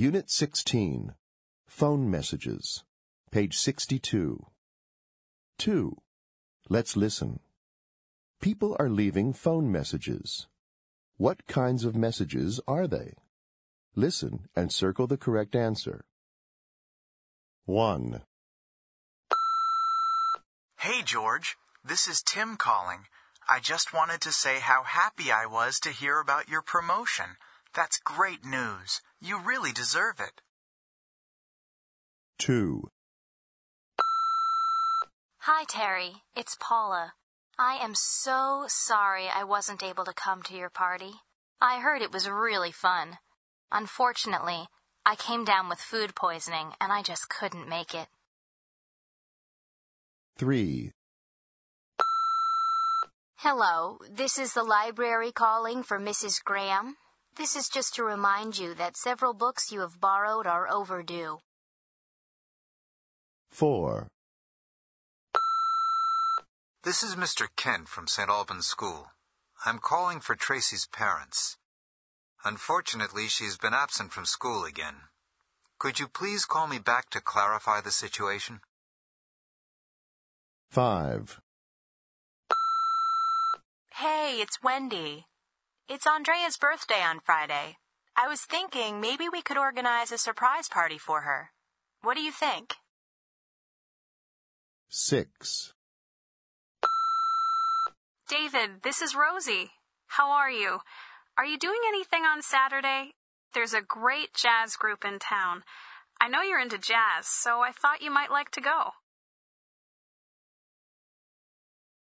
Unit 16. Phone messages. Page 62. 2. Let's listen. People are leaving phone messages. What kinds of messages are they? Listen and circle the correct answer. 1, Hey, George. This is Tim calling. I just wanted to say how happy I was to hear about your promotion. That's great news. You really deserve it. 2, Hi, Terry. It's Paula. I am so sorry I wasn't able to come to your party. I heard it was really fun. Unfortunately, I came down with food poisoning and I just couldn't make it. 3, Hello, this is the library calling for Mrs. Graham. This is just to remind you that several books you have borrowed are overdue. 4, This is Mr. Kent from St. Albans School. I'm calling for Tracy's parents. Unfortunately, she's been absent from school again. Could you please call me back to clarify the situation? 5, Hey, it's Wendy. It's Andrea's birthday on Friday. I was thinking maybe we could organize a surprise party for her. What do you think? 6, David, this is Rosie. How are you? Are you doing anything on Saturday? There's a great jazz group in town. I know you're into jazz, so I thought you might like to go.